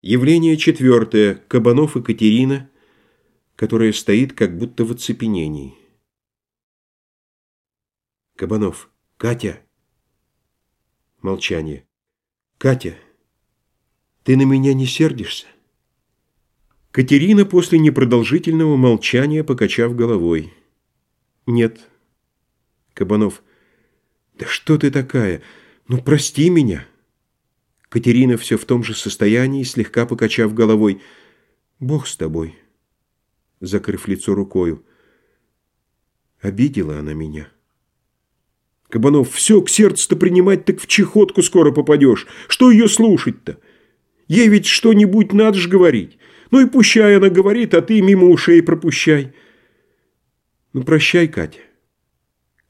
Явление четвертое. Кабанов и Катерина, которая стоит как будто в оцепенении. Кабанов. Катя. Молчание. Катя, ты на меня не сердишься? Катерина после непродолжительного молчания, покачав головой. Нет. Кабанов. Да что ты такая? Ну, прости меня. Катерина все в том же состоянии, слегка покачав головой. «Бог с тобой», закрыв лицо рукою. Обидела она меня. Кабанов, все к сердцу-то принимать, так в чехотку скоро попадешь. Что ее слушать-то? Ей ведь что-нибудь надо же говорить. Ну и пущай она говорит, а ты мимо ушей пропущай. Ну, прощай, Катя.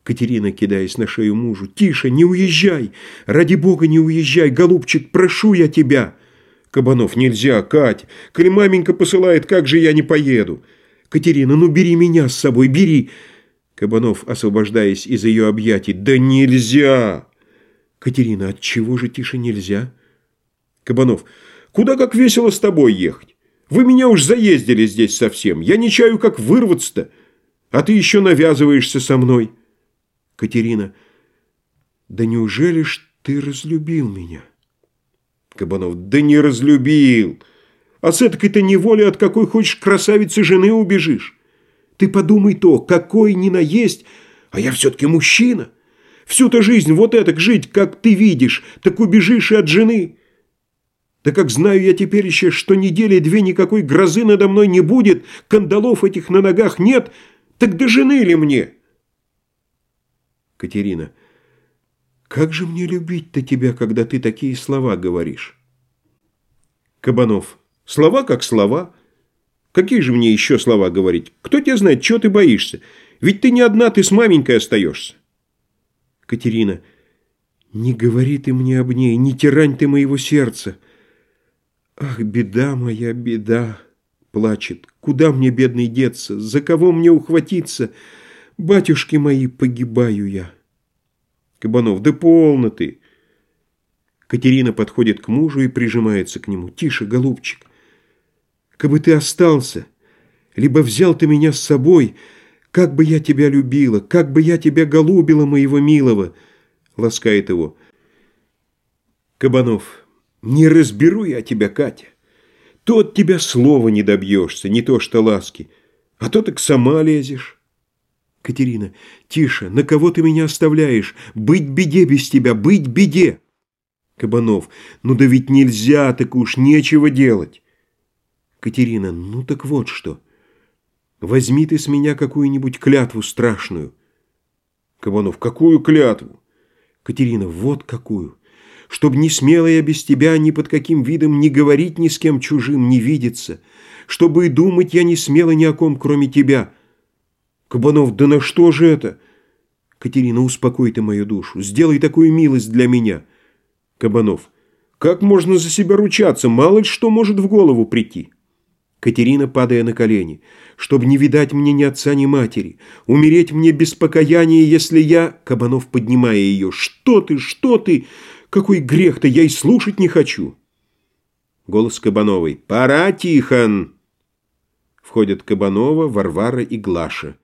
Катерина, кидаясь на шею мужу. «Тише, не уезжай! Ради бога, не уезжай! Голубчик, прошу я тебя!» Кабанов, «Нельзя, Кать! Коли маменька посылает, как же я не поеду?» «Катерина, ну бери меня с собой, бери!» Кабанов, освобождаясь из ее объятий. «Да нельзя!» «Катерина, от чего же тише нельзя?» Кабанов, «Куда как весело с тобой ехать? Вы меня уж заездили здесь совсем. Я не чаю, как вырваться-то, а ты еще навязываешься со мной». Катерина. Да неужели ж ты разлюбил меня? Кабанов. Да не разлюбил. А с этой-то неволи от какой хочешь красавицы жены убежишь. Ты подумай то, какой ни наесть, а я все-таки мужчина. Всю-то жизнь вот это жить, как ты видишь, так убежишь и от жены. Да как знаю я теперь еще, что недели две никакой грозы надо мной не будет, кандалов этих на ногах нет, так до жены ли мне?» Катерина. Как же мне любить-то тебя, когда ты такие слова говоришь? Кабанов. Слова как слова. Какие же мне еще слова говорить? Кто тебя знает, чего ты боишься? Ведь ты не одна, ты с маменькой остаешься. Катерина. Не говори ты мне об ней, не тирань ты моего сердца. Ах, беда моя, беда, плачет. Куда мне, бедный, деться? За кого мне ухватиться? Батюшки мои, погибаю я. Кабанов, да полно ты. Катерина подходит к мужу и прижимается к нему. Тише, голубчик. Кабы ты остался, либо взял ты меня с собой, как бы я тебя любила, как бы я тебя голубила, моего милого, ласкает его. Кабанов, не разберу я тебя, Катя. То от тебя слова не добьешься, не то что ласки, а то так сама лезешь. Катерина, тише, на кого ты меня оставляешь? Быть беде без тебя, быть беде. Кабанов, ну да ведь нельзя, так уж нечего делать. Катерина, ну так вот что. Возьми ты с меня какую-нибудь клятву страшную. Кабанов, какую клятву? Катерина, вот какую. Чтоб не смела я без тебя ни под каким видом не говорить ни с кем чужим, не видеться. Чтобы и думать я не смела ни о ком, кроме тебя. Кабанов, да на что же это? Катерина, успокой ты мою душу, сделай такую милость для меня. Кабанов, как можно за себя ручаться, мало ли что может в голову прийти. Катерина, падая на колени, чтобы не видать мне ни отца, ни матери, умереть мне без покаяния, если я... Кабанов, поднимая ее, что ты, что ты, какой грех-то, я и слушать не хочу. Голос Кабановой, пора, Тихон! Входят Кабанова, Варвара и Глаша.